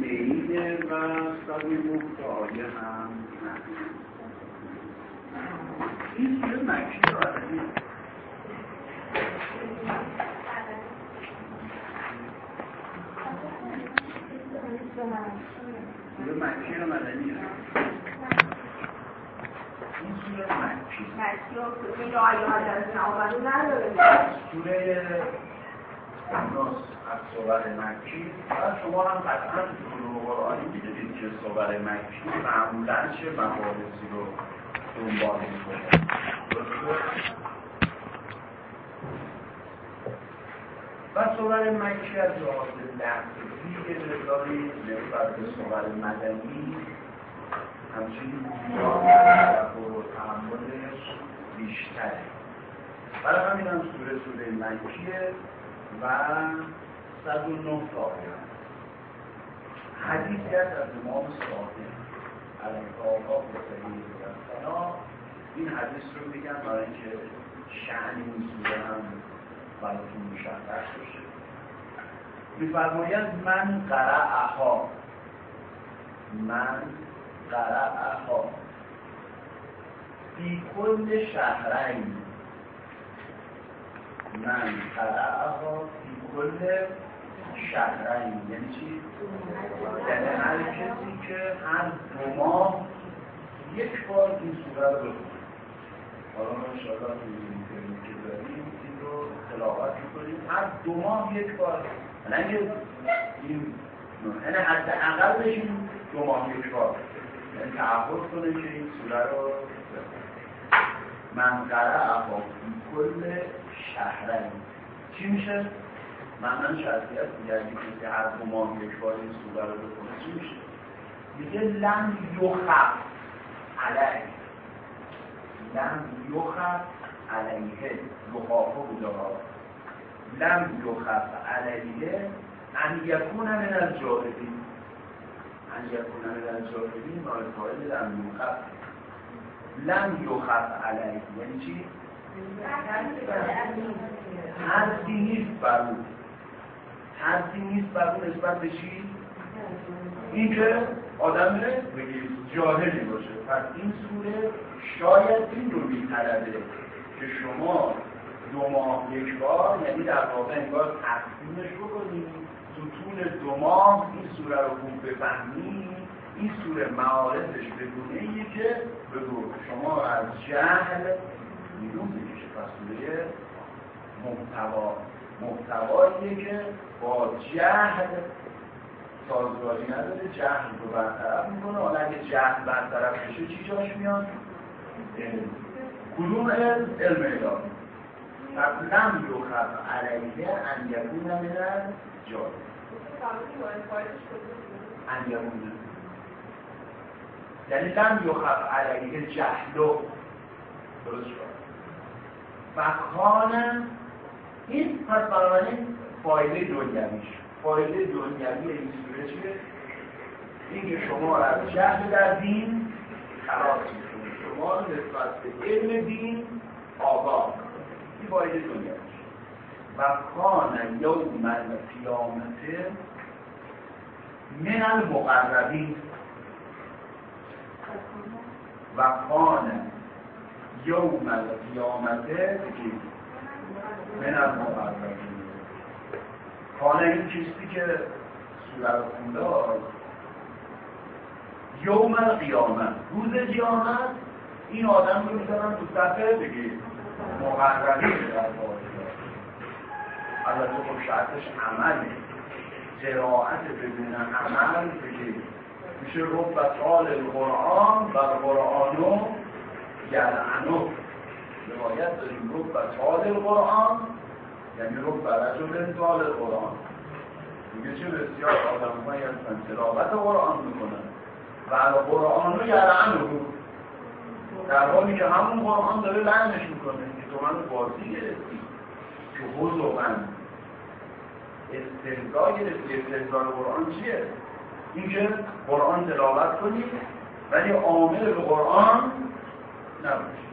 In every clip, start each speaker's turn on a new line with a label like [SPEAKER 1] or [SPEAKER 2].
[SPEAKER 1] میده و تا آیه هم. این سوره مکی داره سوره مکی رو مدنی این سوره مکی سوره ناس از صور مکی. و شما هم قطعا تو قرآنی می‌دونید که صور مکی معمولا چه مباحثی رو دنبال می‌کنه و صور مکی از لحاظ لحظی یه مقداری نسبت به صور مدنی همچنین و تحملش بیشتره. برای همین هم سوره سوره مکیه و 109 تا آیه حدیثی هست از امام صادق علیه آقا و سنا این حدیث رو میگم برای اینکه شعن این سوره هم براتون مشخص بشه. میفرماید من قرعها من قرعها فی کل شهرین. من قرعها فی کل شهرین یعنی چی؟ یعنی هر کسی که هر دو ماه یک بار این سوره رو بخونه. حالا ما انشاءالله این که داریم این رو تلاوت می‌کنیم. هر دو ماه یک بار. نه این یعنی حد اقل بشیم دو ماه یک بار. یعنی تعهد کنه که این سوره رو من قرعه کل شهرین. چی میشه؟ معنی شرطیت دیگه که هر دو ماه یک بار این سوره رو بکنه چی میشه؟ میگه لم یخف علیه. لم یخف علیه. یخافه بوده لم یخف علیه ان یکون من الجاهدین ان یکون من الجاهدین نایفایل لم یخف. لم یخف علیه. یعنی چی؟ حرفی نیست بر حرفی نیست بر اون نسبت به چی؟ این که آدم جاهلی باشه. پس این سوره شاید این رو میطلبه که شما دو ماه یک بار یعنی در واقع انگار تقسیمش بکنید تو طول دو ماه این سوره رو خوب بفهمید این سوره معارفش بدونه ایه که بگو شما از جهل بیرون بکشه پس سوره محتوا. محتواییه که با جهل سازگاری نداره جهل رو برطرف می‌کنه. حالا اگه جهل برطرف بشه چی جاش میاد؟ کدوم علم؟ علم الهی پس لم یخف علیه ان یکون من یکون یعنی لم یخف علیه جهلو درست شد. خانه این پس بنابراین فایده دنیویش فایده دنیوی این سوره چیه؟ این که شما از جهل در دین خلاص می‌کنه شما نسبت به علم دین آگاه. این فایده دنیویش و کان یوم القیامت من المقربین. و کان یوم القیامت من المقربین کان این چیزی که سوره رو خونده یوم القیامت. روز قیامت این آدم رو می‌ذارن تو صفحه بگید مقربین در البته خب شرطش عمله. قرائت بدون عمل بگید میشه رب سال القرآن و قرآنو یلعنو روایت داریم رب سال القرآن یعنی رب رجل سال القرآن. میگه چه بسیار آدم هایی هستن تلاوت قرآن می‌کنن و قرآنو یلعنو در حالی که همون قرآن داره لعنش می‌کنه که تو من بازی گرفتی که حضو من استهزا گرفتی استهزا قرآن چیه؟ اینکه قرآن تلاوت کنید ولی عامل به قرآن نباشه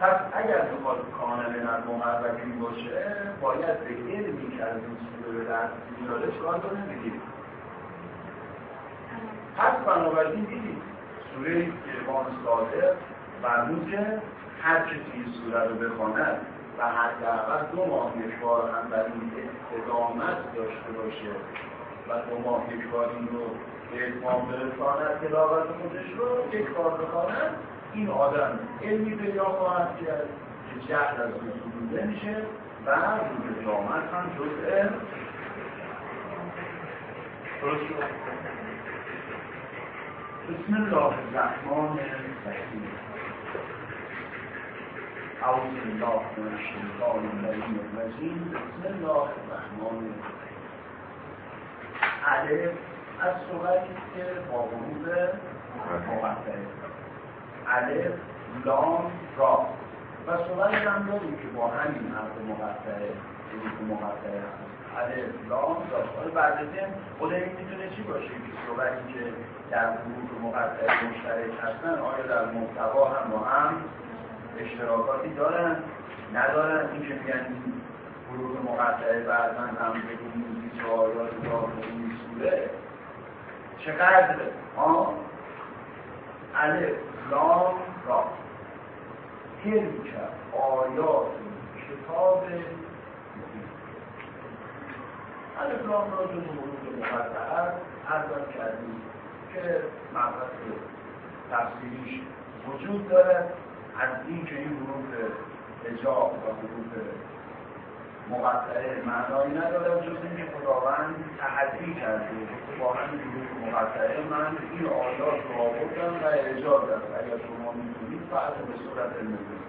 [SPEAKER 1] پس اگر بخواد کامل از مقربین باشه باید به علمی که از این سوره به دست میاره چکار کنه؟ بگید پس بنابراین دیدید سوره ایمان صادق فرمود که هر کسی این سوره رو بخواند و حداقل دو ماه یک بار هم در این استقامت داشته باشه و دو ماه یک بار این رو به اتمام برساند تلاوت خودش رو یک بار بخواند این آدم علمی پیدا خواهد کرد که جهل از وجود میشه و روز قیامت هم جزء بسم الله الرحمن الرحیم. اعوذ بالله من الشیطان اللعین الرجیم. بسم الله الرحمن الرحیم. از صورتی که با حروف مقطعه الف لام را و صورتی هم داریم که با همین حرف مقطعه حروف مقطعه هست الف لام را حالا بعد خود این می‌تونه چی باشه؟ که صورتی که در حروف مقطعه مشترک هستن آیا در محتوا هم با هم اشتراکاتی دارن؟ ندارن. این که میگن حروف مقطعه بعضا هم بدون موزیک و آیات داخلی سوره چقدر ها الف لام را. تلک آیات کتاب الف لام را جز حروف مقطعه ارزم کردیم که مبحث تفسیریش وجود دارد از این که این حروف اجاب و حروف مقطعه معنایی ندارد جز اینکه خداوند تحدی کرده حروف مقطعه من این آیات رو آوردم و اجاز است. اگر شما می‌تونید فرض به صورت نزول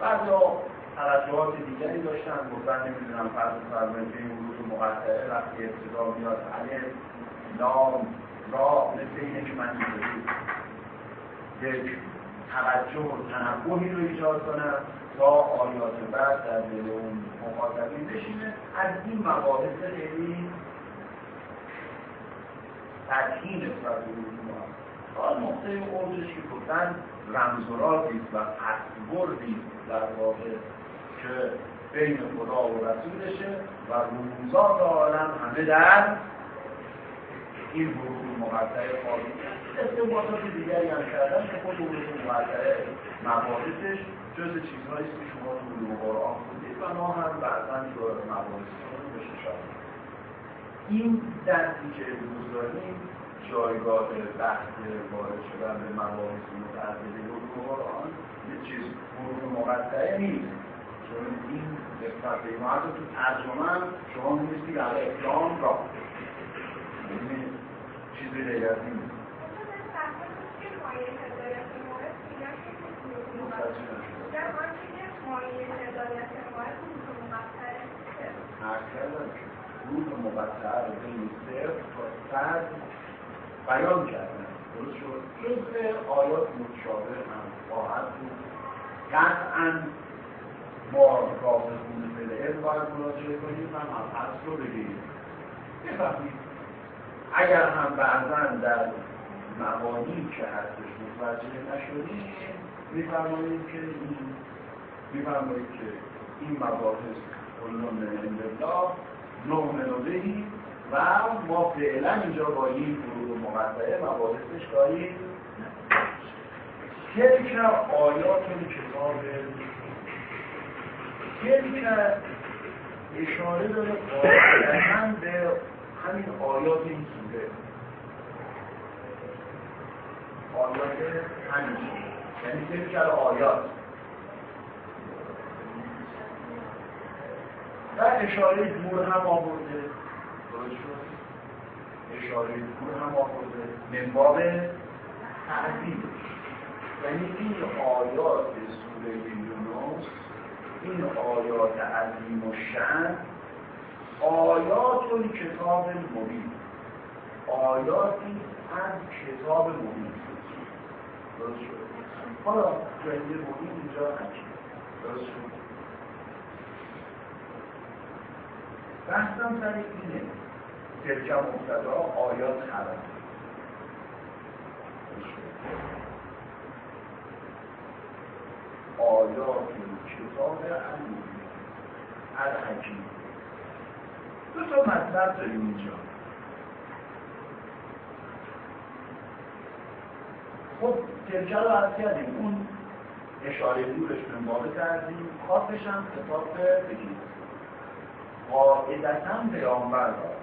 [SPEAKER 1] بعضا توجهات دیگری داشتن گفتن نمی‌دونم فرض فرمایید این حروف مقطعه وقتی ابتدا میاد الف لام را مثل اینه که من یک توجه و تنبهی رو ایجاد کنم. تا آیات بعد در دل اون مخاطبین بشینه. از این مباحث خیلی تدهین نسبت به حال نقطه اوجش که گفتن رمزوراتی و پسوردی در واقع که بین خدا و رسولشه و روزات عالم همه در این حروف مقطعه خالی. استنباطات دیگری هم کردن که خود حروف مقطعه مباحثش جز چیزهایی که شما تو علوم قرآن خوندید و ما هم بعضا جواب مباحث این درسی که امروز داریم جایگاه بحث وارد شدن به مباحث متعدد علوم قرآن یه چیز حروف مقطعه نیست. چون این نسبت به ما تو ترجمه شما می‌نویسید در اسلام را. چیزی غیر از این. روح مقطعه رو بین صفر تا بیان کردن درست شد؟ جزء آیات متشابه هم خواهد بود. قطعا ما راسخون به باید مراجعه کنیم و مبحث رو بگیریم. بفهمید. اگر هم بعضا در مبانی که هستش متوجه نشدیم میفرمایید که میفرمایید که این مباحث کلون من الله نؤمن بهی و ما فعلا اینجا با این گروه مقطعه مباحثش داریم تلک آیات کتاب تلک اشاره داره قاعدتا به همین آیات این سوره. آیات همین یعنی تلک آیات. و اشاره دور هم آورده. اشاره دور هم آورده. منباب تعدیل یعنی این آیات سوره یونس این آیات عظیم و شن آیات و کتاب مبین. آیاتی از کتاب مبین. درست بحثم سر اینه. تلکه مبتدا آیات خبر. آیات کتاب الحکیم دو تا مطلب داریم اینجا. خب ترکه رو عرض کردیم. اون اشاره دورش به بالا کردیم. خاطش هم کتاب بگیم قاعدتا پیامبر باشه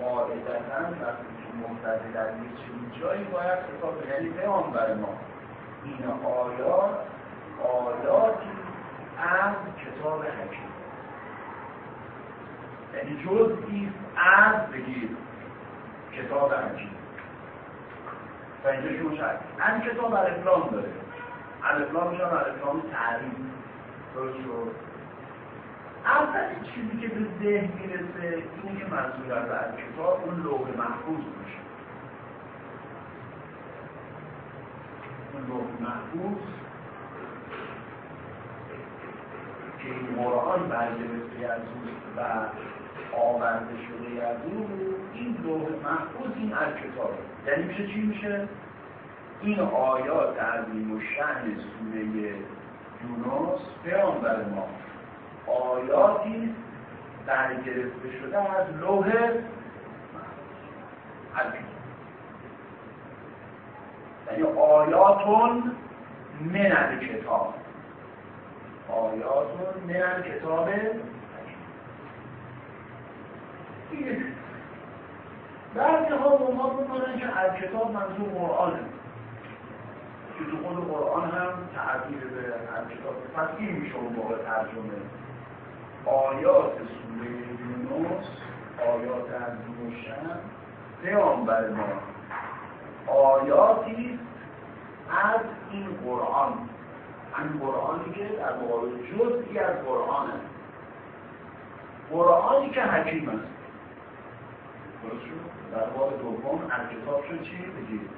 [SPEAKER 1] قاعدتا وقتی که مبتدی در یه چنین جایی باید کتاب یعنی پیامبر ما. این آیات آیاتی از کتاب حکیم. یعنی جزئی از بگیر کتاب حکیم و اینجا شروع شد این کتاب الفلام داره. الفلامش هم الفلام تعریف درست شد؟ اولین چیزی که به ذهن می‌رسه اینه که منظور از کتاب اون لوح محفوظ باشه. اون لوح محفوظ که این قرآن برگرفته از و آورده شده از او این لوح محفوظ این از کتاب. یعنی میشه چی میشه؟ این آیات عظیم و شهن سوره یونس پیامبر ما آیاتی برگرفته شده از لوح یعنی آیاتون من کتاب. آیاتون من کتاب بعضی ها با ما بکنن که از کتاب منظور قرآنه که تو خود قرآن هم تعبیر به کتاب. پس این میشه اون موقع ترجمه. آیات سوره یونس آیات از روشن. پیامبر ما. آیاتی از این قرآن. همین قرآنی که در مقابل جزئی از قرآن است قرآنی که حکیم است. در باب دوم از کتاب شد چی بگید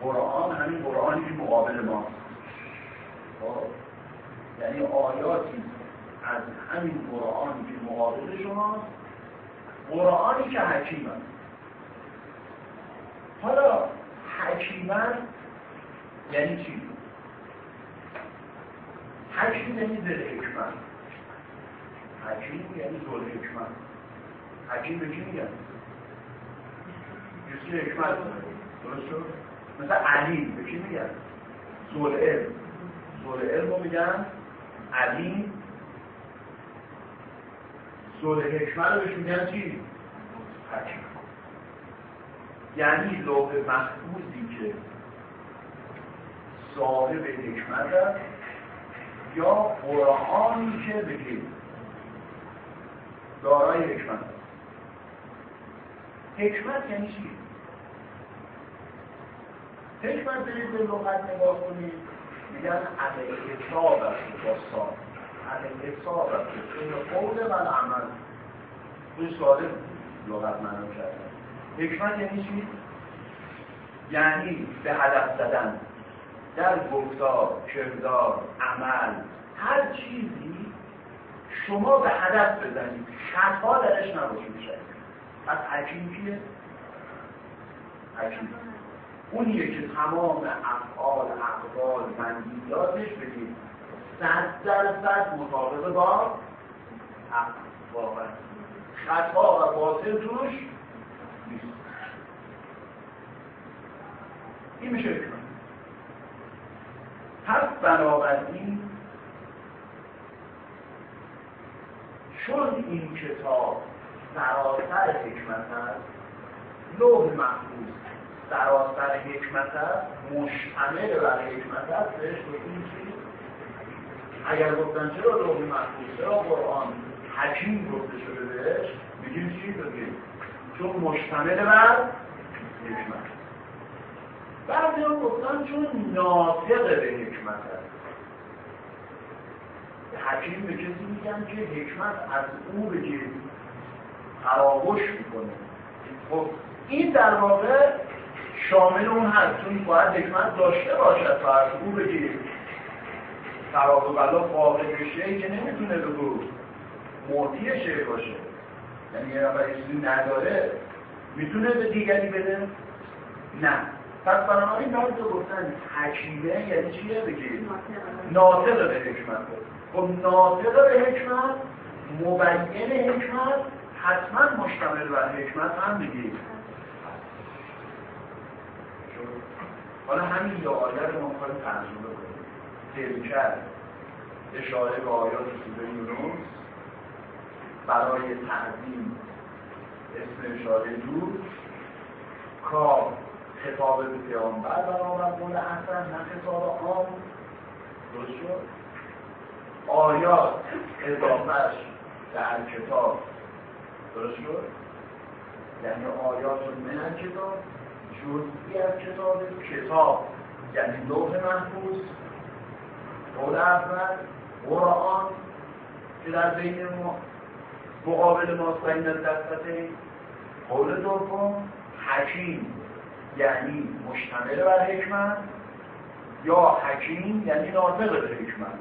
[SPEAKER 1] قرآن همین قرآنی که مقابل ما خب؟ یعنی آیاتی از همین قرآنی که مقابل شماست قرآنی که حکیم است حالا حکیمن یعنی چی؟ حکیم یعنی دل حکمت حکیم یعنی زول حکمت حکیم به چی میگن؟ کسی حکمت درست شد؟ مثل علیم به چی میگن؟ زول علم زول علم رو میگن علیم زول حکمت رو بهش میگن چی؟ حکیم یعنی لوح محفوظی که صاحب حکمت است یا قرآنی که بگید دارای حکمت حکمت یعنی چی؟ حکمت برید به لغت نگاه کنید میگن حساب است داستان حساب است این. قول و عمل. توی ساده لغت منو کردن حکمت یعنی چی؟ یعنی به هدف زدن. در گفتار، کردار، عمل هر چیزی شما به هدف بزنید. خطا درش نباشه. میشه پس حکیم کیه؟ حکیم. اونیه که تمام افعال اقوال منزیداتش بگید صد درصد مطابق با حق خطا و باطل توش این میشه پس بنابراین چون این کتاب سراسر حکمت است لوح محفوظ. سراسر حکمت است مشتمل بر حکمت است بهش گفتیم چی؟ اگر گفتن چرا لوح محفوظ چرا قرآن حکیم گفته شده بهش؟ میگیم چی بگیم؟ چون مشتمل بر حکمت. بعضی هم گفتن چون ناطق به حکمت است. حکیم به کسی میگن که حکمت از او بگیرید تراوش می‌کنه. خب این در واقع شامل اون هست چون باید حکمت داشته باشد تا از او بگیرید ثواب و بلا واقع بشه که نمی‌تونه بگو موتی شعر باشه. یعنی یه نفر چیزی نداره می‌تونه به دیگری بده؟ نه. پس بنابراین بعد گفتن حکیمه یعنی چیه؟ بگید ناطق به حکمت. خب ناطق به حکمت مبین حکمت حتما مشتمل بر حکمت هم بگید حالا همین یه آیه رو ما می‌خوایم ترجمه کنیم تلکر اشاره به آیات سوره یونس برای تعظیم اسم اشاره دور کار خطاب به پیامبر برآورد قول اصلا نه خطاب عام. درست شد؟ آیات اضافهش در کتاب. درست شد؟ یعنی آیات من کتاب. جزئی از کتاب کتاب. یعنی لوح محفوظ قول اول قرآن که در بین ما مقابل ما بین دسته قول دوم حکیم. یعنی مشتمل بر حکمت یا حکیم یعنی ناطق به حکمت.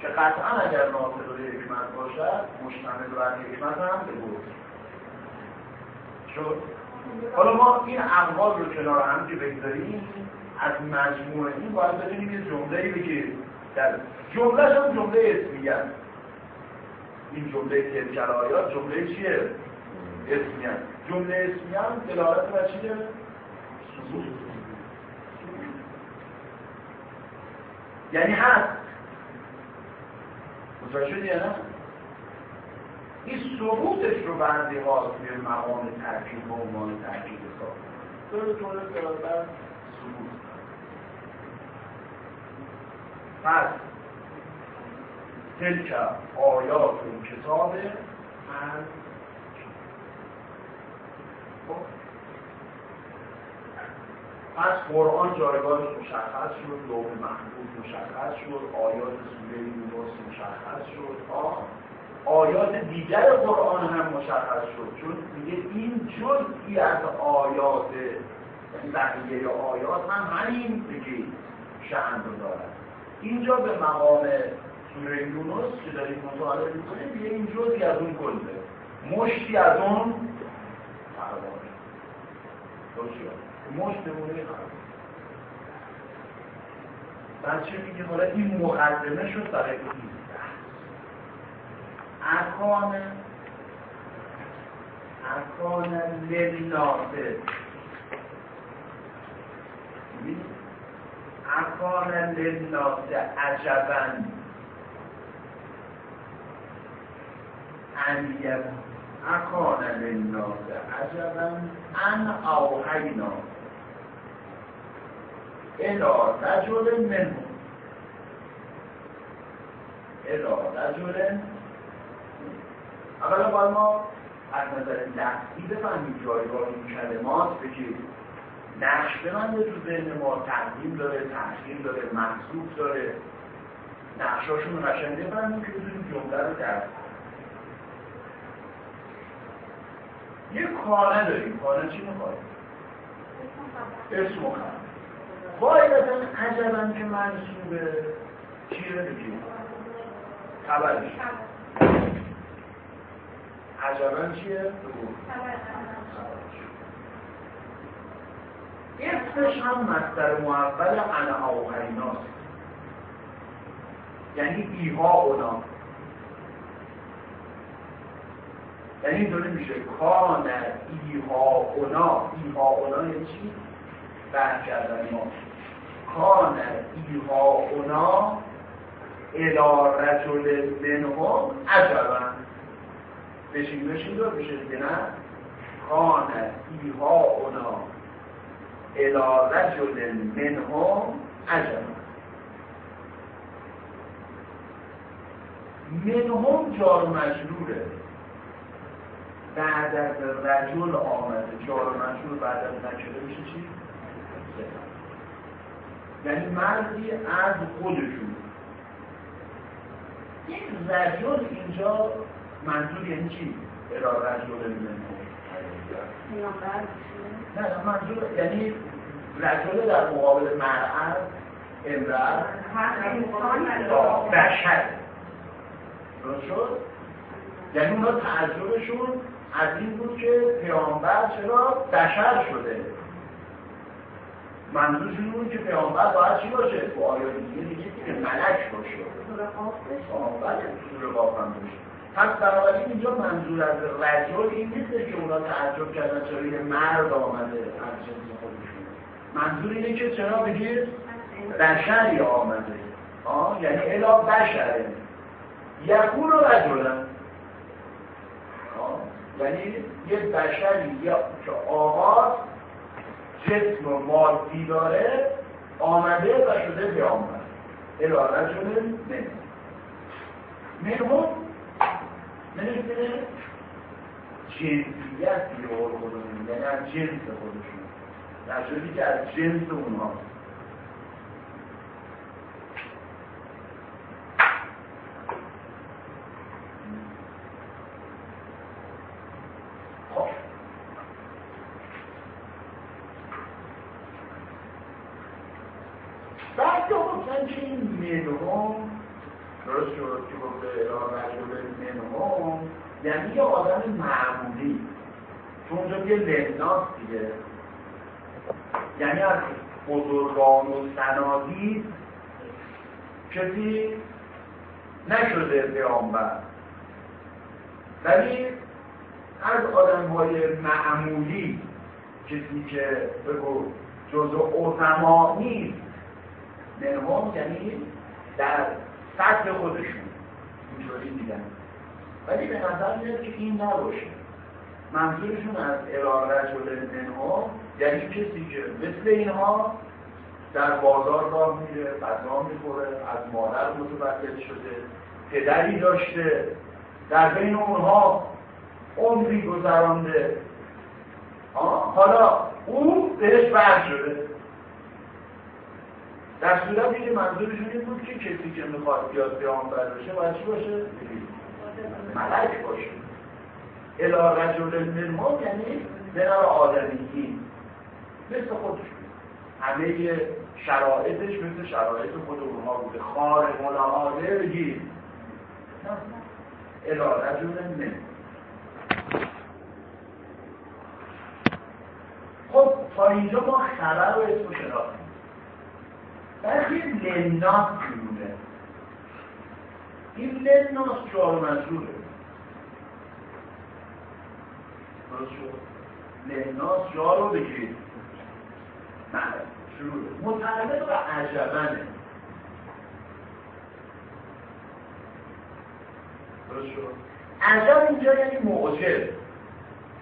[SPEAKER 1] که قطعا اگر ناطق به حکمت باشد مشتمل بر حکمت هم به شد. حالا ما این اقوال رو کنار هم که بگذاریم از مجموعه این باید بدونیم یه جمله بگیریم در جمله هم جمله اسمیه این جمله تلکر آیات جمله چیه؟ اسمیه جمله اسمیه هم دلالت بر چیه؟ یعنی هست متوجه شدی نه؟ این ثبوتش رو بعضی ها توی مقام ترکیب و عنوان ترکیب حساب داره طور ثبوت. پس تلک آیات و کتاب از خب. پس قرآن جایگاهش مشخص شد لوح محفوظ مشخص شد آیات سوره یونس مشخص شد. آه. آیات دیگر قرآن هم مشخص شد. چون میگه این جزئی از آیات یعنی بقیه آیات هم همین بگید شهن رو دارد اینجا به مقام سوره یونس که داریم مطالعه می‌کنیم یه این جزئی از اون کله مشتی از اون فرمان. مشت مونه بچه میگه؟ حالا این مقدمه شد برای این. اکان اکان للناسه اکان للناسه عجبا. ان اکان للناسه عجبا. ان اوحینا. الى رجل منهم. الى رجل اولا باید ما از نظر لحظی بفهمیم جایگاه این کلمات بگیم نقش بمنده تو ذهن ما تقدیم داره تحصیل داره محصوب داره. نقشاشون قشنگ بفهمیم که بتونیم جمله رو درک یه کانه داریم. کانه چی می‌خواد؟ اسم خبر قاعدتا عجبا که منصوبه چیه بگیم. خبرش. عجبا چیه؟ اسمش هم مستر معول انا اوهیناست یعنی ایها اونا. یعنی اینطوری میشه. کان ایها اونا. ایها اونا یعنی چی؟ بحث کردن ما کان ایها اونا الى رجل منهم عجبا بشین بشین دار بشه دیگه نه. کان ایها اونا الى رجل منهم عجبا منهم جار مجروره. بعد از رجل آمده. جار مجرور بعد از نکره میشه چی؟ یعنی مردی از خودشون. این رجل اینجا منظور یعنی چی؟ ارا رجل نه نه منظور یعنی رجل در مقابل مرعب امرأت بشر. درست شد؟ یعنی اونا تعجبشون از این بود که پیامبر چرا بشر شده. منظورشون بود که پیامبر باید چی باشه؟ با آیا دیگه دیگه که ملک باشه. بله سور قاف هم باشه پس بنابراین اینجا منظور از رجل این نیست که اونا تعجب کردن چرا یه مرد آمده از جنس خودشون. منظور اینه که چرا بگیر بشری آمده؟ آه یعنی الا بشره یکون رجلن یعنی یه بشری یا که آغاز جسم و مادی داره آمده و شده پیامبر الا رجل منهم منهم جنسیت بیار خودشون یعنی از جنس خودشون. در که از جنس اونها خب. بعد گفتن که این منهم درست شد که گفته اله رجل منهم یعنی یه آدم معمولی چون اونجا یه لناس دیگه. یعنی از بزرگان و سنادی کسی نشده پیامبر. ولی از آدم های معمولی کسی که بگو جزو اوزما نیست. منهم یعنی در سطح خودشون. اینطوری دیدن ولی به نظر میاد که این نباشه. منظورشون از ارائه رجل منها یعنی کسی که مثل اینها در بازار راه میره غذا می‌خوره از مادر متولد شده پدری داشته در بین اونها عمری گذرانده. حالا او بهش بر شده. در صورتی که منظورشون این بود که کسی که می‌خواد بیاد پیامبر بشه باید چی باشه؟ ملک باشه. الا رجل منهم یعنی بنار آدمیی مثل خودشون همه شرایطش مثل شرایط خود اونها بوده. خارق العاده بگید الا رجل من خب تا اینجا ما خبر و اسم شناختیم برخی لناس میمونه. این لناس جار مجروره درست شد. لناس جا رو بگیرید. شروع. متعلق و عجبنه درست شد. عجب اینجا یعنی معجب.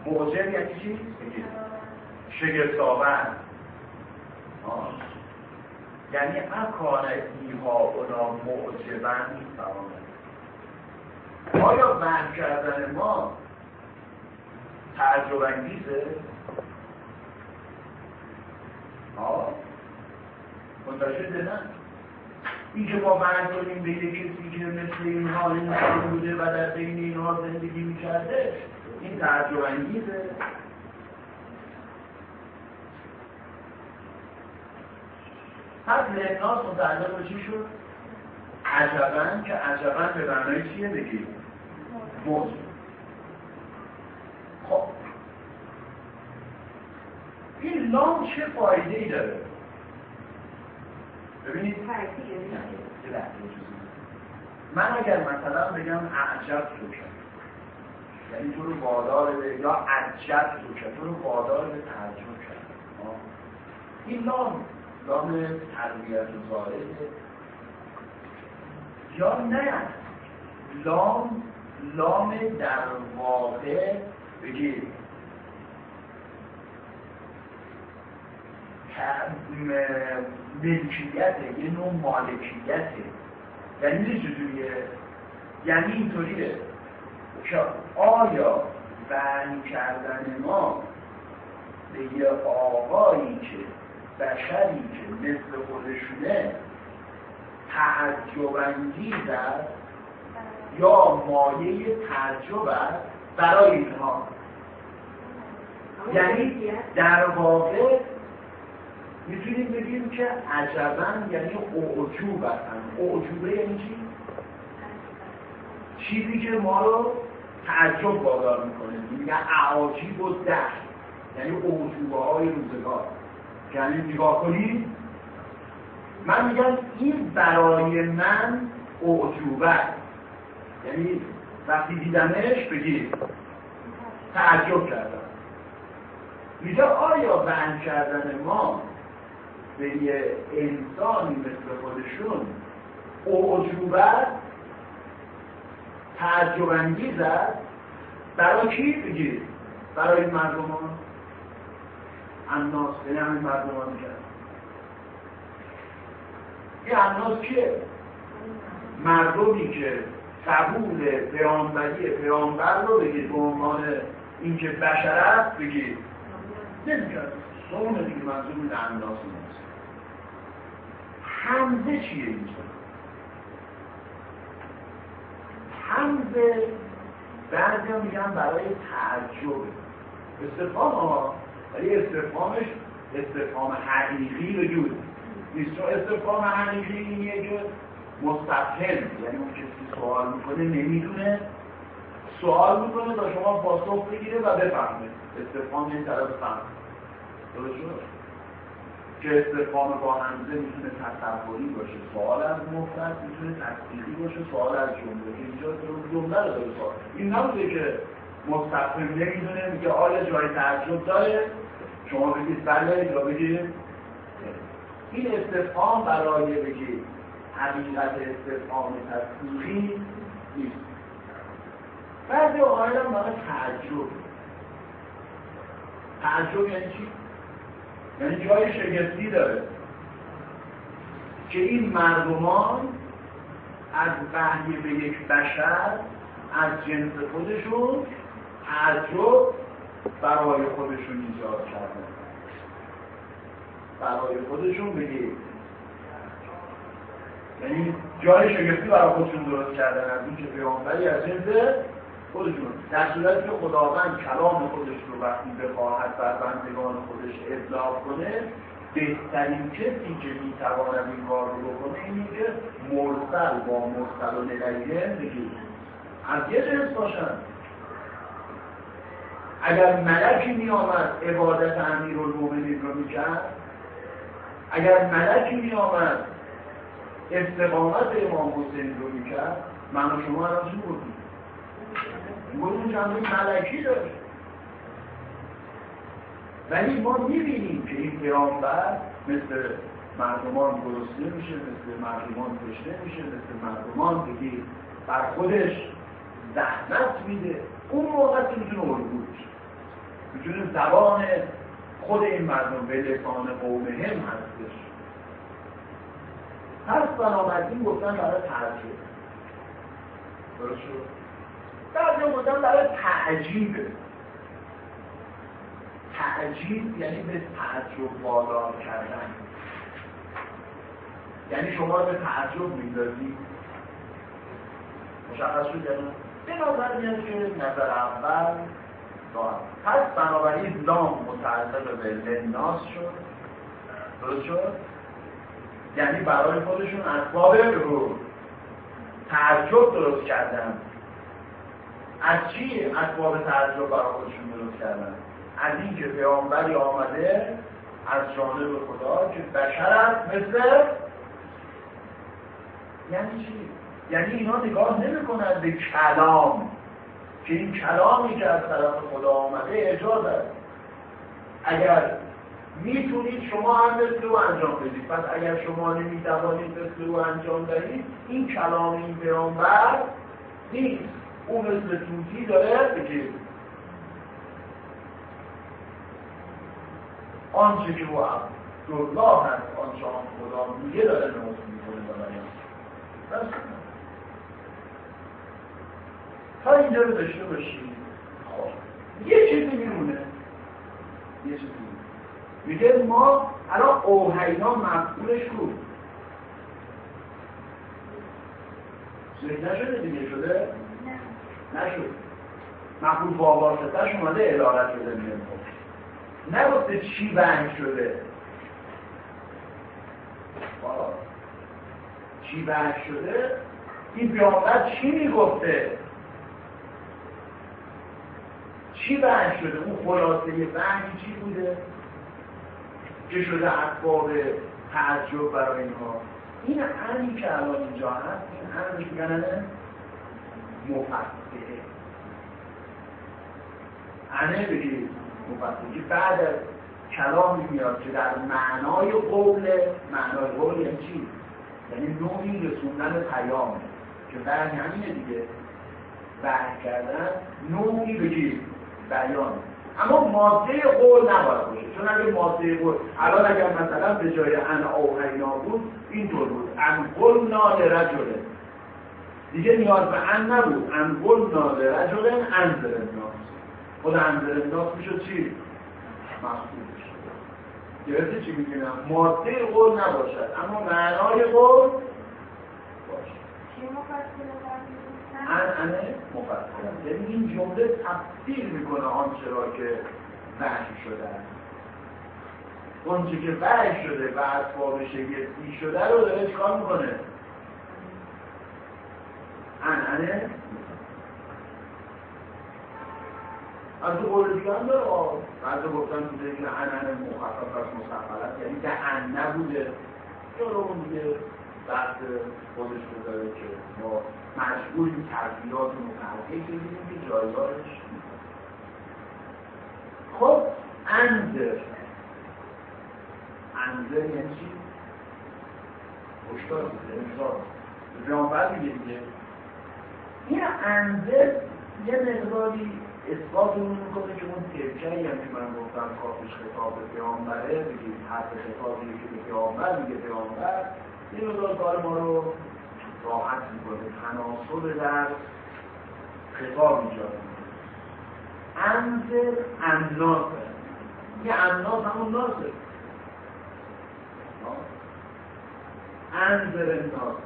[SPEAKER 1] معجب یعنی چی؟ شگفت آور یعنی اکان ایها اونا معجبن آیا من کردن ما تعجب انگیزه آه. منتشده نه این که ما کنیم به یک کسی که مثل اینها انسان بوده و در بین اینها زندگی می‌کرده این تعجب انگیزه پس لبناس متعلق به چی شد؟ عجبا که عجبا به معنای چیه بگید؟ موضوع. این لام چه فایده ای داره؟ ببینید. من اگر مثلا بگم اعجب تو کرد یعنی تو رو وادار به یا عجب تو کرد تو رو وادار به تعجب کرد. این لام لام تربیت و زارده یا نه لام لام در واقع بگید ملکیته یه نوع یعنی چجوریه یعنی اینطوریه. که آیا بند کردن ما به یه آقایی که بشری که مثل خودشونه تعجب انگیز است یا مایه تعجب است؟ برای اینها یعنی در واقع می‌تونیم بگیم که عجبا یعنی اعجوب هستن. اعجوبه یعنی چی؟ چیزی که ما رو تعجب بادار می‌کنه. میگه اعاجیب و ده یعنی اعجوبه های روزگار. یعنی نگاه کنید من میگم این برای من اعجوبه. یعنی وقتی دیدمش بگید تعجب کردم. میگه آیا بند کردن ما به یه انسانی مثل خودشون اعجوبت تعجب انگیزد برای کی بگید برای این مردمان؟ اناس یعنی همین مردمان کرد این اناس کیه؟ مردمی که قبول پیامبری پیامبر رو بگید به عنوان اینکه بشرت بگید. نمی‌کرد اون دیگه منظور اناس نیست. حمزه چیه اینجا؟ حمزه بعضی میگن برای تعجب. استفهام ها ولی استفهامش استفهام حقیقی وجود نیست. چون استفهام حقیقی اینیه که مستقل یعنی اون کسی سوال می‌کنه نمی‌دونه. سوال می‌کنه تا شما پاسخ بگیره و بفهمه. استفهام این طرف فهم. که استفهام با همزه می‌تونه تصوری باشه. سوال از مفرد می‌تونه تصدیقی باشه. سوال از جمله. اینجا جمله رو داره سوال. این نبوده که مستقیم نمی‌دونه. میگه آیا جای تعجب داره؟ شما بگید بله. یا بگید این استفهام برای بگید حقیقت استفهام تصدیقی نیست. بعضی اوقات هم برای تعجب. تعجب یعنی چی؟ یعنی جای شگفتی داره. که این مردمان از وحی به یک بشر از جنس خودشون تعجب برای خودشون ایجاد کردن. برای خودشون بگید یعنی جای شگفتی برای خودشون درست کردن از این که پیامبری از جنس خودشون. در صورتی که خداوند کلام خودش رو وقتی بخواهد بر بندگان خودش اطلاق کنه بهترین کسی که می‌تواند این کار رو بکنه اینه که مرسل با مرسل و نگریه از یه جنس باشن. اگر ملکی می آمد عبادت امیر المومنین رو می‌کرد. اگر ملکی می آمد استقامت امام حسین رو می‌کرد من و شما الان چی بودیم گروه چند ملکی داره ولی ما می‌بینیم که این پیامبر مثل مردمان گرسنه میشه مثل مردمان تشنه میشه مثل مردمان دیگه بر خودش زحمت میده. اون موقع که می‌تونه الگو زبان خود این مردم به لسان قومهم هستش. پس بنابراین گفتن برای تعجب. درست شد؟ بعضی گفتن برای تعجیب تعجیب یعنی به تعجب وادار کردن. یعنی شما به تعجب میندازی. مشخص شد یعنی به نظر میاد که نظر اول دارم پس بنابراین لام متعلق به لناس شد. درست شد؟ یعنی برای خودشون اسباب رو تعجب درست کردن. از چی؟ اسباب تعجب برای خودشون درست کردن. از اینکه پیامبری آمده از جانب خدا که بشر مثل یعنی چی؟ یعنی اینا نگاه نمی به کلام. که این کلامی که از طرف خدا آمده اجاز است. اگر می‌تونید شما هم مثل او انجام بدید. پس اگر شما نمی‌توانید مثل او انجام دهید این کلام این پیامبر نیست. او مثل توتی داره بگید آنچه که او عبدالله هست آنچه آن خدا میگه داره نموز می‌کنه و تا اینجا رو داشته باشیم خب. یه چیزی میمونه. یه چیزی میگه ما الان اوهینا مفعولش رو. ذهن نشده دیگه شده؟ نشد مفعول با واسطهش اومده ادارت شده میگه نگفته چی بنگ شده. چی بنگ شده؟ این پیامبر چی می‌گفته؟ چی بند شده؟ اون خلاصه بندی چی بوده؟ که شده اسباب تعجب برای اینها؟ این همی که الان اینجا هست این همش میگنن مفسره انه بگید مفسره که بعد از کلامی میاد که در معنای قول معنای قول یعنی چی؟ یعنی نوعی رسوندن پیام. که بعد همینه دیگه وحی کردن نوعی بگیر بیان. اما ماده قول نباید باشه. چون اگه ماده قول الان اگر مثلا به جای ان اوحینا بود اینطور بود. ان قلنا لرجل دیگه نیاز به ان نبود. ان قلنا لرجل انذر الناس خود انذر الناس می‌شد چی؟ مخصوص گرفتی چی میگم ماده قول نباشد. اما معنای قول باشه. انعنه مفصل. یعنی این جمله تفسیر می‌کنه آنچه را که وحی شده است. اونچه که وحی شده و اسباب شگفتی شده رو داره چکار می‌کنه؟ انعنه از دو قول دیگه هم داره. بعضی گفتن بوده که انعنه مخفف از مسخلت یعنی که ان نبوده. رو اون دیگه بحث خودش رو داره که ما مجبوریم تغییرات متحقق بگیریم که جایگاهش خب انذر انذر یعنی چی؟ هشدار پیامبر میگه دیگه. این انذر یه مقداری اثبات اون می‌کنه که اون ترکهی هم که من گفتم کافش خطاب به پیامبره بگید حرف خطابی که به پیامبر میگه پیامبر. این مقدار کار ما رو راحت می‌کنه تناسب در خطاب ایجاد می‌کنه. انزل انناس یه انناس همون ناسه انزل الناس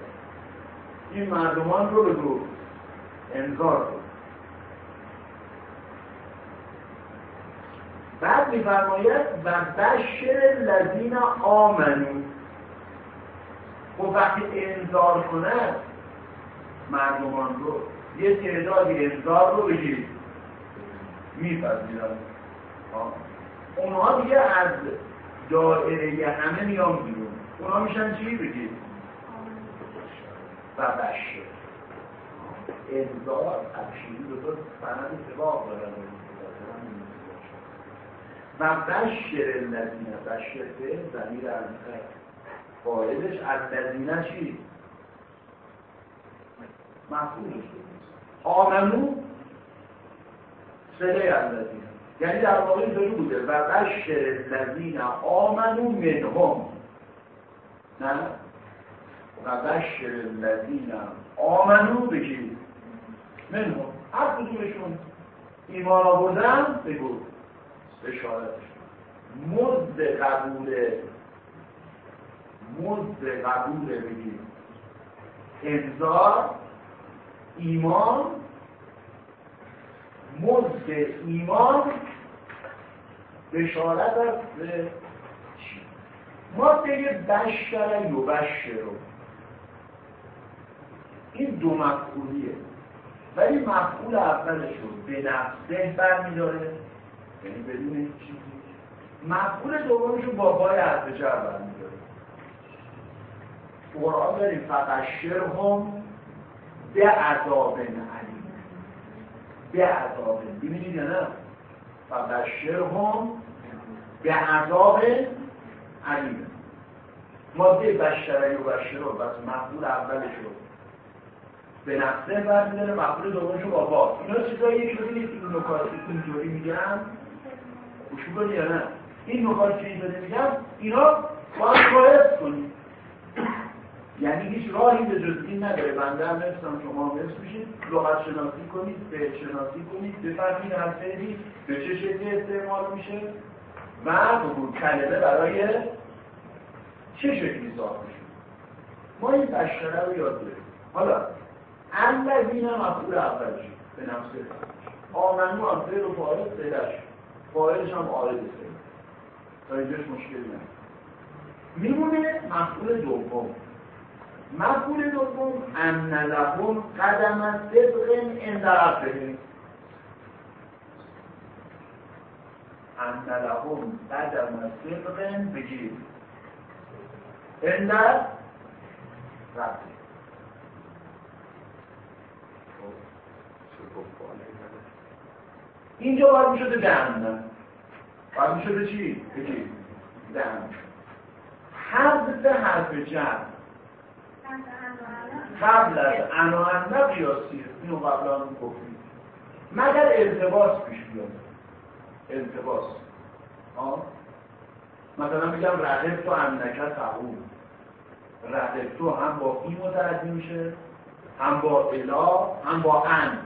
[SPEAKER 1] این مردمان رو بگو انذار کن. بعد میفرماید و بشر لذین آمنون خب وقتی انذار کند مردمان رو یه تعدادی انذار رو بگیرید میپذیرن. اونها دیگه از دائره همه میان بیرون. اونها میشن چی بگید و بشه. انذار تبشیری دو تا سند سباق دارن. و بشر الذین بشر به زمیر از فایدش از لذینه چی؟ مفهومش آمنو سله از لذینه یعنی در واقع اینطوری بوده. و بشر لذین آمنو منهم. نه؟ و بشر لذین آمنو بگید منهم. هر کدومشون ایمان آوردن بگو. بشارتشون. مزد قبول مزد قبول بگید انذار ایمان مزد ایمان بشارت است به چی؟ ماده بشر و بشر این دو مفعولیه ولی مفعول اولش رو به نفسه برمیداره یعنی بدون چیزی. مفعول دومش رو با بای حرف جر قرآن داریم فقشر هم به عذاب علیم به عذاب ببینید یا نه؟ فقشر هم به عذاب علیم ماده بشره و بشره بس مفعول اولش رو. به نفسه برمیداره مفعول دومش رو با با اینا چیزایی که ببینید این نکاتی اینجوری میگم. گوش می‌کنی یا نه؟ این نکاتی که اینجوری میگم اینا باید باید کنید یعنی هیچ راهی به جز این نداره. بنده هم نفسم شما هم نفس میشید لغت شناسی کنید فعل شناسی کنید. بفهمید هر فعلی به چه شکلی استعمال میشه. و بگو کلمه برای چه شکلی ساخته میشه. ما این بشره رو یاد داریم. حالا الذین مفعول اولش به نفسه آمنو هم فعل و فاعل سهلش فاعلش هم آرد سهل تا اینجاش مشکل نه میمونه مفعول دوم. مفعول دوم ان لهم قدم صدق عند ربهم. ان لهم قدم صدق بگید عند ربهم. اینجا باید می‌شده جهنم. باید می‌شده چی؟ بگی دم حذف حرف جر قبل از انا نه قیاسیه اینو قبلا گفتیم. مگر ارتباط پیش بیاد؟ ارتباط مثلا میگم رقب تو امنکه تقوم. رقب تو هم با این متعدی میشه هم با الا هم با ان.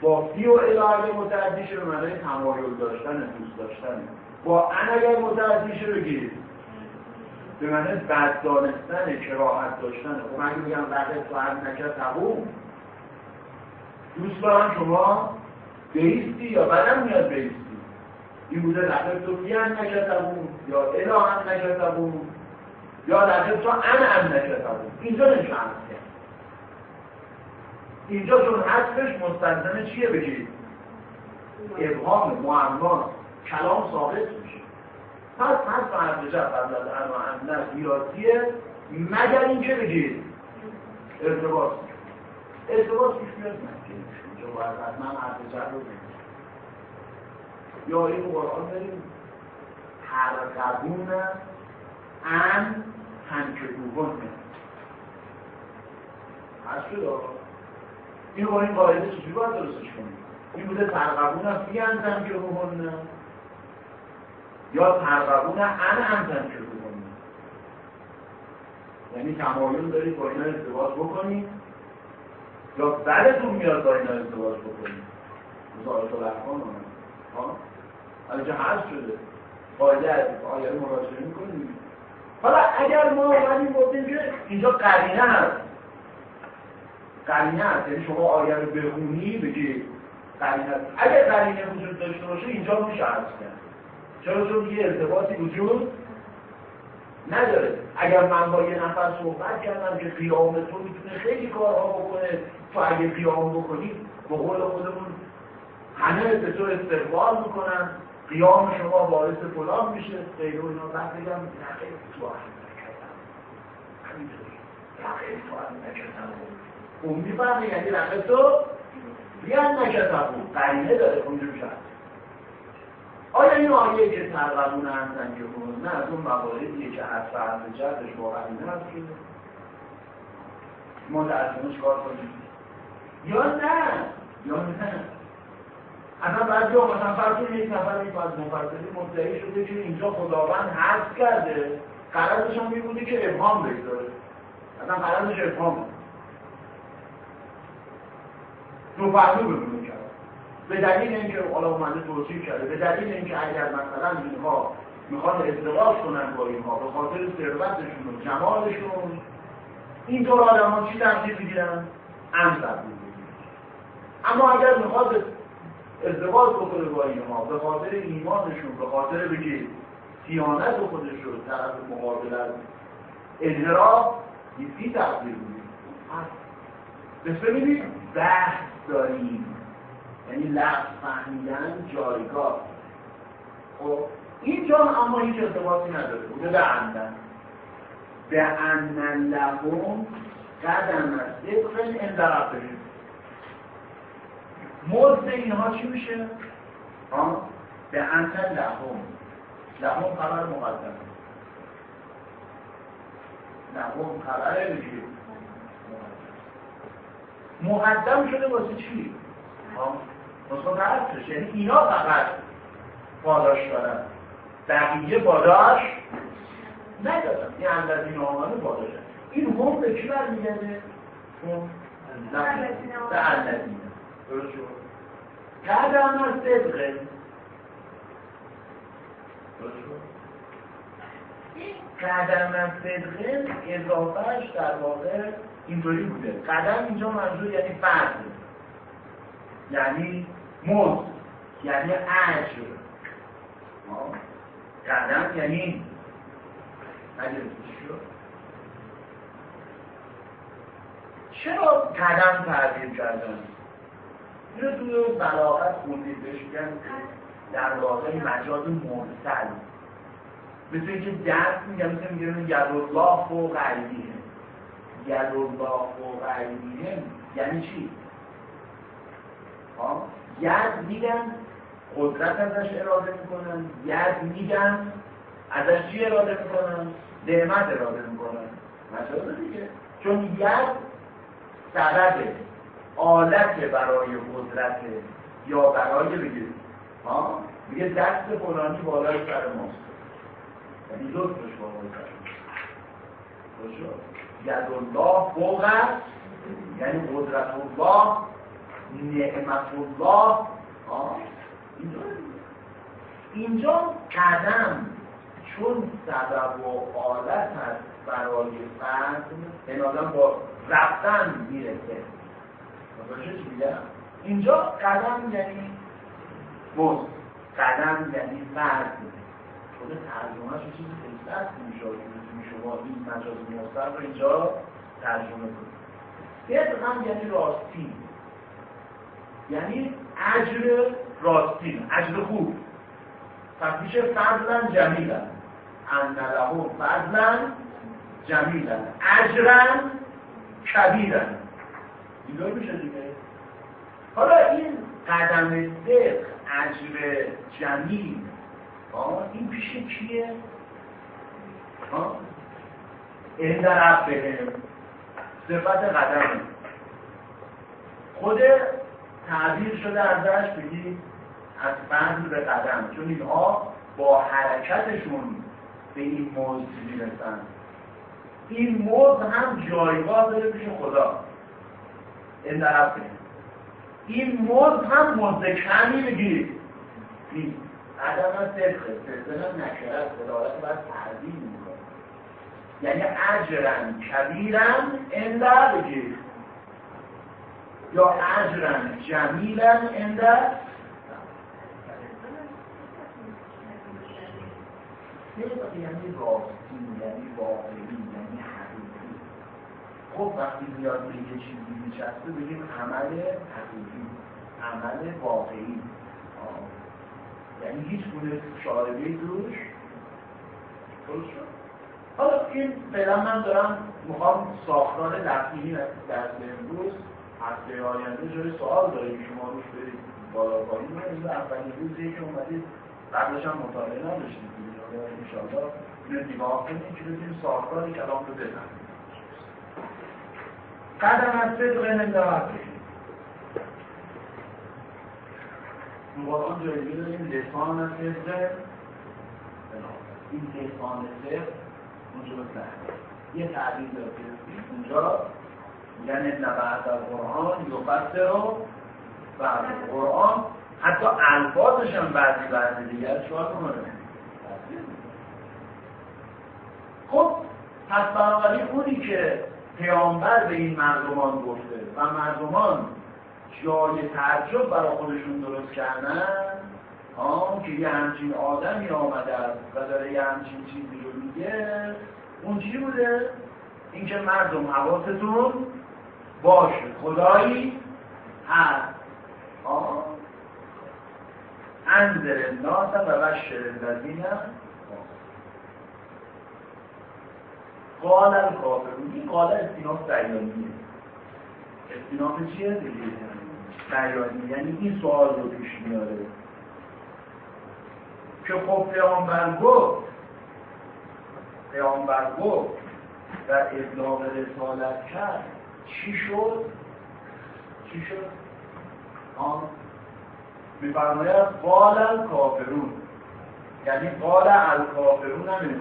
[SPEAKER 1] با فی و الا اگر متعدی شه به معنی تمایل داشتن دوست داشتن. با ان اگر متعدی شه بگید به معنی بد دانستن کراهت داشتن. خب من میگم رقب تو امنکه تقوم. دوست دارم شما بیستی یا بدم میاد بیستی؟ این بوده لقب تو فی ان نکتبون یا الا ان نکتبون یا لقب تو ان ان نکتبون اینجا نمیشه کرد. اینجا چون حذفش مستلزم چیه بگید؟ ابهام معما کلام ثابت میشه. پس حذف حرف جب قبل از ان و ان ویراسیه مگر اینکه بگید؟ ارتباط. ارتباط پیش میاد؟ اینجا باید حتما حرف جب رو بگید. یا این قرآن داریم. ترقبون ان تنکبون هست شد این با این قاعده چجوری باید درستش کنیم؟ این بوده ترقبون هم فی ان تنکبون یا ترقبون ان ان تنکبون یعنی تمایل دارید با اینا ازدواج بکنید. یا بعدتون میاد با اینا ازدواج بکنید. مزارت الارکان ها اینجا حذف شده. قاعده از آیه مراجعه می‌کنیم. حالا اگر ما اومدیم گفتیم که اینجا قرینه هست. قرینه هست. یعنی شما آیه رو بخونی بگی قرینه هست. اگر قرینه وجود داشته باشه اینجا میشه حذف کرد. چرا چون یه ارتباطی وجود نداره. اگر من با یه نفر صحبت کردم که قیام تو می‌تونه خیلی کارها بکنه تو اگه قیام بکنی به قول خودمون همه به تو استقبال می‌کنن قیام شما باعث فلان میشه. غیر اینا. بعد بگم نقیب تو هم نکردم. همینطوری. نقیب تو هم نکردم. اون می‌فهمه یعنی رقیب تو؟ بیان نکردم. قرینه داره اونجور شد آیا این آیه که ترغبون هستن که نه از اون مواردیه که از فرد جدش قرینه هست که ما در کار کنیم. یا نه یا نه. اصلا بعضی ها مثلا فرض یک نفر این از مفسری مدعی شده که اینجا خداوند حذف کرده قرارش هم بوده که ابهام بگذاره. اصلا قرارش ابهام دو پهلو کرد به دلیل اینکه حالا اومده توصیف کرده به دلیل اینکه اگر مثلا اینها می‌خوان ازدواج کنن با اینها به خاطر ثروتشون و جمالشون اینطور آدم ها چی تقدیر می‌گیرن؟ تقدیر اما اگر می‌خواد ازدواج بکنه با اینها به خاطر ایمانشون به خاطر بگید سیانت خودش رو طرف مقابل از انحراف یکی تقدیر بودیم پس ببینید بحث داریم. یعنی لفظ فهمیدن جایگاه خب اینجا اما هیچ ارتباطی نداره بوده به اندن به اندن لهم قدم از صدق اندرق مزد اینها چی میشه؟ ها؟ به انت لهم لهم خبر مقدم لهم خبر میگه مقدم شده واسه چی؟ ها؟ عرضش یعنی اینا فقط پاداش دارن. بقیه پاداش ندارن. این آمانه پاداش این هم به چی برمیگرده؟ هم به اندازین درست شد. قدم از صدقه قدم از صدقه اضافهش در واقع اینطوری بوده. قدم اینجا منظور یعنی فرد. یعنی مز یعنی اجر قدم یعنی چرا قدم تعبیر کردن؟ اینو توی بلاغت خوندید بهش میگن در واقع مجاز مرسل. مثل اینکه دست میگن مثل میگن ید الله فوق عیدیه ید الله فوق عیدیه یعنی چی؟ ید میگن قدرت ازش اراده می‌کنن. ید میگن ازش چی اراده می‌کنن؟ نعمت اراده می‌کنن. مجازه دیگه. چون ید سبب آلت برای قدرت یا برای بگید ها؟ میگه دست فلانی بالای سر ماست. یعنی لطفش بالای سر ید الله فوق یعنی قدرت الله نعمت الله اینجا. قدم چون سبب و آلت هست برای فرد این آدم با رفتن می‌رسه. اینجا قدم یعنی مست قدم یعنی فرد خود ترجمهش چیزی خیلی سخت میشه شما این مجاز مستر رو اینجا ترجمه کنید صدق هم یعنی راستی. یعنی اجر راستین اجر خوب. پس میشه فضلا جمیلا. ان له فضلا جمیلا. اجرا کبیرا. اینطور میشه دیگه. حالا این قدم صدق اجر جمیل این پیش کیه؟ این در صفت قدم. خود تعبیر شده ازش بگی از فضل به قدم. چون اینها با حرکتشون به این موز می‌رسن. این موز هم جایگاه داره پیش خدا. این این موز هم موز کمی بگیرید این قدم از صدقه صدقه هم نکره دلالت باید تعبیر می‌کنه. یعنی اجرن کبیرن اندر بگیرید یا اجرن جمیلن اندر صدق یعنی راستی یعنی واقعی یعنی حقیقی خب وقتی بیاد به یه چیزی میچسته بگیم عمل حقیقی عمل واقعی. یعنی هیچ گونه درست شد؟ حالا این فعلا من دارم می‌خوام ساختار لفظی درس امروز هفته آینده جای سوال داریم. شما روش برید بالا پایین. این اولین روزی که اومدید قبلش هم مطالعه نداشتید انشاءالله اینو نگاه کنید که ببینیم ساختار کلام رو بزنید قدم از صدق هندوات قرآن جایگی داریم لسان صدق. این لسان صدق اونجا یه تعبیر داره اونجا ان بعد القرآن یفسر رو بعد قرآن حتی الفاظش هم بعضی بعضی دیگر چوار کنه خب پس بنابراین اونی که پیامبر به این مردمان گفته و مردمان جای تعجب برای خودشون درست کردن که یه همچین آدمی آمده و داره یه همچین چیزی رو میگه اون چی بوده؟ اینکه مردم حواستون باشه خدایی. هست انذر الناس و بشر الذین. قال الکافرون. این قال استیناف بیانیه استیناف چیه دیگه؟ بیانی یعنی این سوال رو پیش میاره. که خب پیامبر گفت پیامبر گفت و ابلاغ رسالت کرد. چی شد؟ چی شد؟ آن میفرماید قال الکافرون. یعنی قال الکافرون هم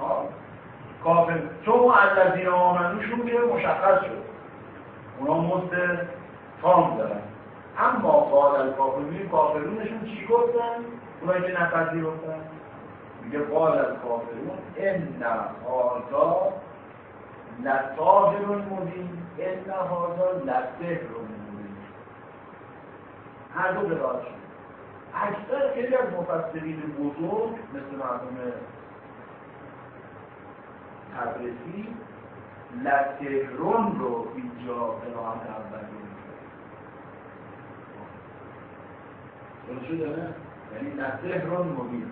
[SPEAKER 1] ها کافر. چون الذین آمنوشون که مشخص شد. اونا مست تام دارن. اما قال الکافرون کافرونشون چی گفتن؟ اونایی که نپذیرفتن. میگه قال الکافرون ان هذا لطاهر مبین ان هذا لسحر مبین هر دو به شد. اکثر خیلی از مفسرین بزرگ مثل مرحوم تبرسی لتهرون رو اینجا قرائت اولی شده نه؟ یعنی لتهرون مبین.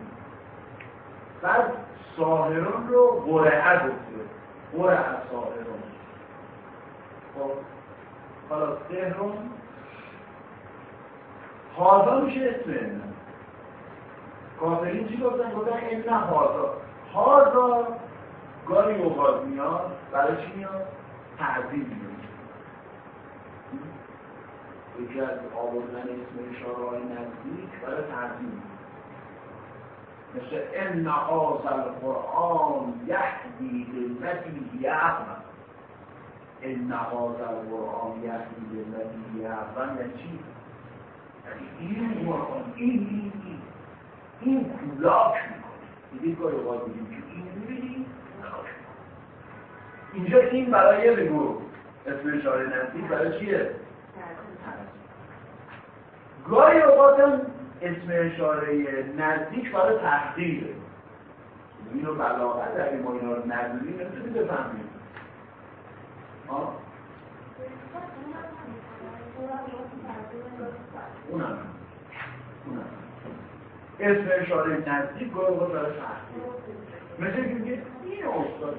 [SPEAKER 1] بعد ساهرون رو قرعه گفته. قرعه ساهرون خب حالا سهرون هازا میشه اسم ان کافرین چی گفتن؟ گفتن ان هازا هازا گاهی اوقات میاد برای چی میاد؟ تعظیم میاد یکی از آوردن اسم اشاره های نزدیک برای تعظیم مثل ان هذا القرآن یهدی للتی هی اقوم ان هذا القرآن یهدی للتی هی اقوم یعنی چی؟ یعنی این قرآن این این این. این کولاک می‌کنه. دیگه کار اوقات میگیم که این اینجا این برای بگو. اسم اشاره نزدیک برای چیه؟ گاهی اوقات هم اسم اشاره نزدیک برای تحقیره اینو بلاغت در ما اینا رو ندونیم نمی‌تونی بفهمیم. اونم. اونم. اسم اشاره نزدیک گاهی اوقات برای تحقیر مثل اینکه این استاده.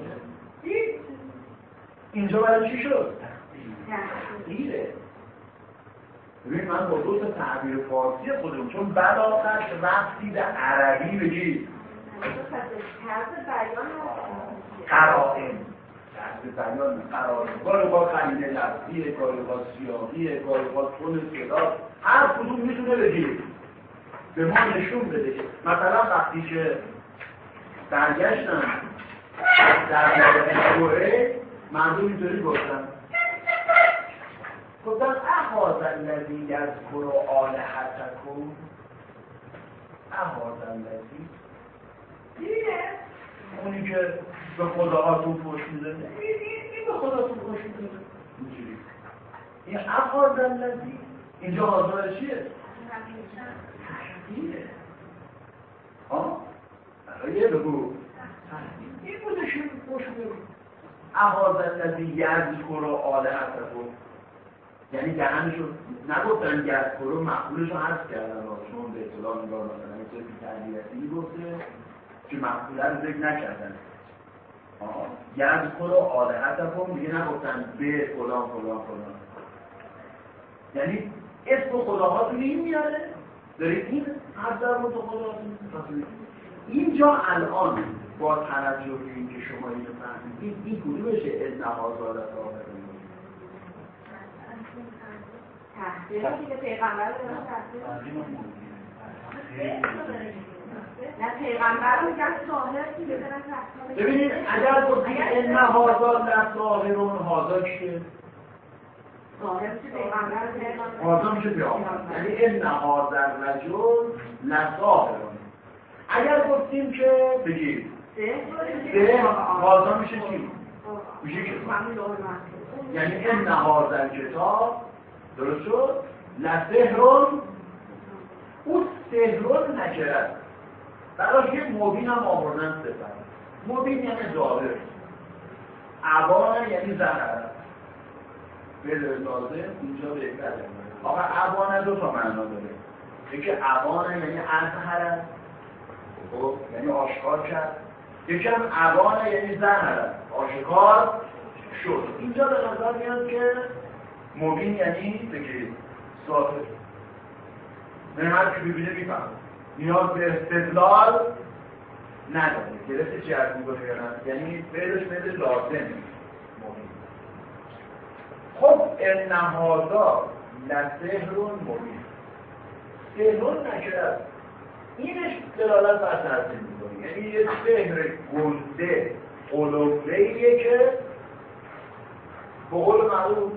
[SPEAKER 1] این؟ اینجا برای چی شد؟ تحقیره ببین من با دو تا تعبیر فارسی خودم چون بلاغت رفتی به عربی بگی. قرائن. طرز بیان قرائن. گاهی خلیل لفظیه گاهی سیاهیه گاهی تون صدا هر کدوم می‌تونه بگی. به ما نشون بده مثلا وقتی که برگشتن در مورد مردم اینطوری گفتن. گفتن احاز الذی یذکر آلهتکم؟ احاز الذی. دیگه اونی که به خداهاتون پوش میده. این به خداتون پوش میده. اینجوری. این احاز الذی. اینجا حاضر چیه؟ تحقیره ها؟ برای بگو. این بودشون پوش میده. احاز الذی یذکر آلهتکم. یعنی دهنشو نگفتن کرو مقبولش رو حذف کردن. چون به اطلاع نگاه مثلا مثل که تربیتی گفته که مقبوله رو ذکر نکردن کرو آلهتکم دیگه نگفتن به فلان فلان فلان. یعنی اسم خداهاتون این میاره. دارید این حد در مورد خداهاتون اینجا الان با توجه به اینکه شما اینو فهمیدید این کدومشه از نماز آلت
[SPEAKER 2] پیغمبر رو
[SPEAKER 1] ببینید اگر گفتید ان هازا لظاهرون هازا کیه هازا میشه پیغمبر یعنی ان هازا رجل لظاهرون اگر گفتیم که بگید سه. هازا میشه چی؟ میشه کتاب یعنی ان هازا کتاب درست شد؟ لسهرون اون سهرون نکرد. براش یه مبین هم آوردن سفر مبین یعنی ظاهر. عبانه یعنی زهر بده لازم اینجا بهتره. آقا عبانه دو تا معنا داره. یکی عبانه یعنی ازهر خب یعنی آشکار کرد. یکی هم عبانه یعنی زهر آشکار شد. اینجا به نظر میاد که مبین یعنی بگید ظاهر من هر که ببینه میفهم نیاز به استدلال نداره. گرفته چی از نه؟ یعنی فعلش فعل لازم مبین. خب ان هذا لسهرون مبین. سهرون نکرد اینش دلالت بر تحصیل می‌کنه. یعنی یه سهر گنده قلوبه که به قول معروف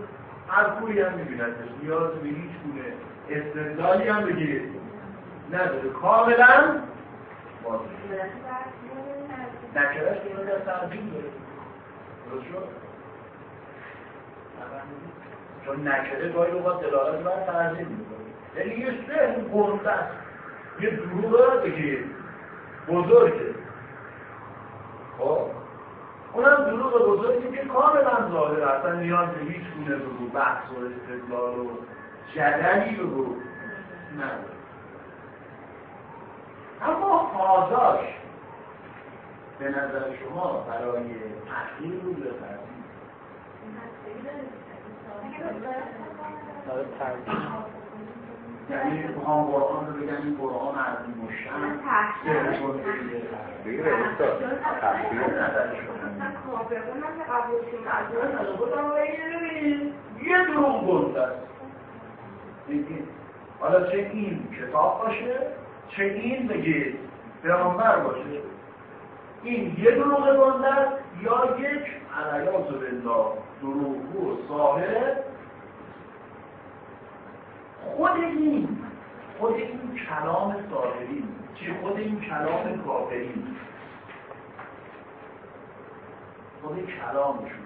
[SPEAKER 1] هر کوری هم میبیندش نیاز به هیچ گونه استدلالی هم بگیرید نداره. کاملا واضح نکرش داره در تعظیم داره. درست شد؟ چون نکره گاهی اوقات دلالت بر تعظیم می‌کنه یعنی یه سه گنده یه دروغ بگیر بزرگه. خب؟ اونم دروغ بزرگی که کاملا ظاهر اصلا نیاز به هیچ گونه بگو بحث و استدلال و جدلی بگو نداره اما حاضاش به نظر شما برای تحقیل رو به یعنی بخوام قرآن رو بگم این قرآن عربی مشن سهر کنده
[SPEAKER 3] دیگه استاد. تفسیر
[SPEAKER 1] یه دروغ گنده است حالا چه این کتاب باشه چه این بگید پیامبر باشه. این یه دروغ گنده است یا یک علیاز بالله دروغگو و ساهر خود این خود این کلام ساهری چی؟ خود این کلام کافری خود کلامشون.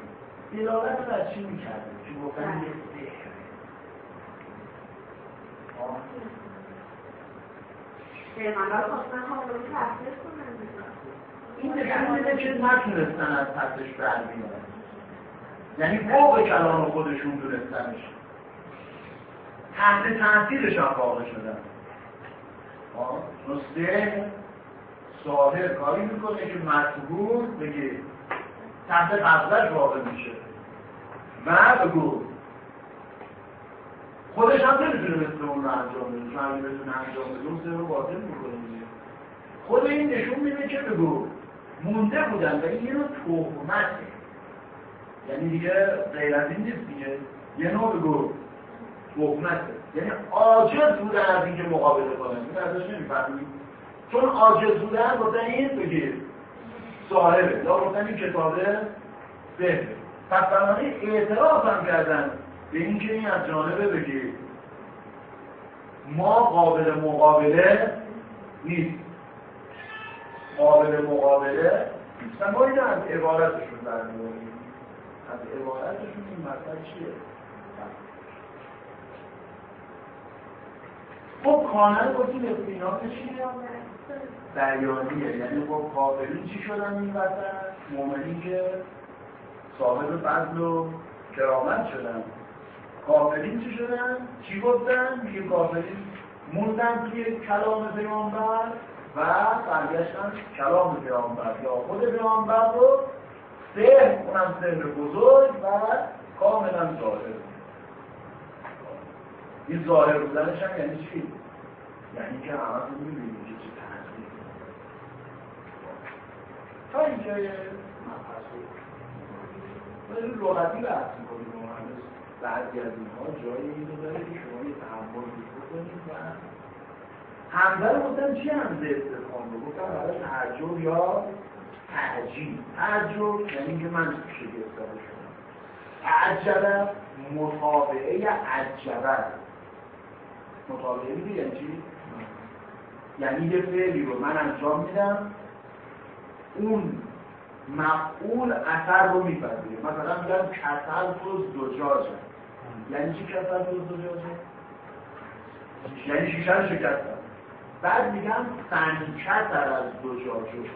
[SPEAKER 1] دلالت رو از چی می‌کرده که گفتن؟ یه سحر این نشون میده که نتونستن از پسش بر بیارن. یعنی فوق کلام خودشون دونستنش. تحت تاثیرش هم واقع شدن نسته ساهر کاری می‌کنه که مطبول بگه تحت قبضش واقع میشه. و بگو خودش هم نمی‌تونه مثل اون رو انجام بده. چون اگه بتونه انجام بده اون سه رو باطل می‌کنه خود این نشون میده که بگو مونده بودن و این یه نوع تهمته. یعنی دیگه غیر از این نیست دیگه. یه نوع بگو. تهمته یعنی عاجز بودن از اینکه مقابله کنن. این ازش نمی‌فهمید چون عاجز بودن گفتن این بگیر صاحبه. یا گفتن این کتابه بهره پس بنابراین اعتراض هم کردن به اینکه این از جانبه بگیر ما قابل مقابله نیست. قابل مقابله نیست. ما این از عبارتشون برمیداریم. از عبارتشون این مطلب چیه؟ خب کانل گفتیم اطمینان چیه؟ بیانیه یعنی خب کافرین چی شدن این وطن؟ مومنین که صاحب فضل و کرامت شدن کافرین چی شدن؟ چی گفتن؟ میگه کافرین موندن توی کلام پیامبر و برگشتن کلام پیامبر یا خود پیامبر رو سهر اونم سهر بزرگ و کاملا ظاهر این ظاهر بودنش هم یعنی چی؟ یعنی که همه تو می‌بینید که چه تنظیم تا مبحث رو لغتی بحث می‌کنیم. مهندس بعضی از اینها جای اینو داره که شما یه تحمل بکنید و همزه رو گفتن چی همزه استفهام رو؟ گفتن برای تعجب یا تعجیب. تعجب یعنی اینکه من شگفت شدم تعجب مطابعه عجبه. مطابعه میده یعنی چی؟ یعنی یه فعلی رو من انجام میدم اون مفعول اثر رو میپذیره مثلا میگم کسل تو زجاجه یعنی چی کسل تو زجاجه؟ یعنی شیشه رو شکستم بعد میگم فنکتر از زجاجه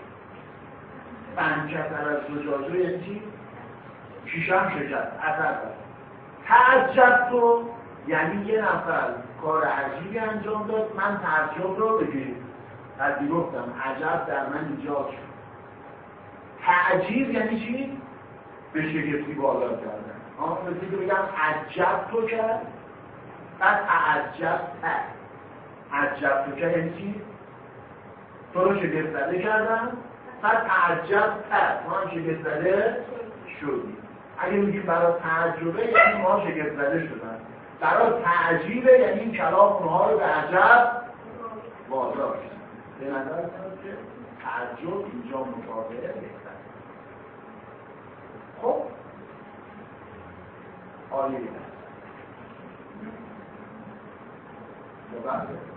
[SPEAKER 1] فنکتر از زجاجه یعنی چی؟ شیشه هم شکست اثر داره تعجب تو یعنی یه نفر کار عجیبی انجام داد. من تعجب رو بگیر پذیرفتم عجب در من ایجاد شد. تعجیب یعنی چی؟ به شگفتی بالا کردن. آن مثل که بگم عجب تو کرد. بعد تعجب تر. عجب تو کرد یعنی چی؟ تو رو شگفت زده کردم بعد تعجب تر. ما هم شگفت زده شدیم. اگه میگیم برای تعجبه یعنی ما شگفت زده شدن. برای تعجیبه یعنی این کلام اونها رو به عجب وادار به نظر میاد که تعجب اینجا مطابقه بهتر خب؟ عالی بله.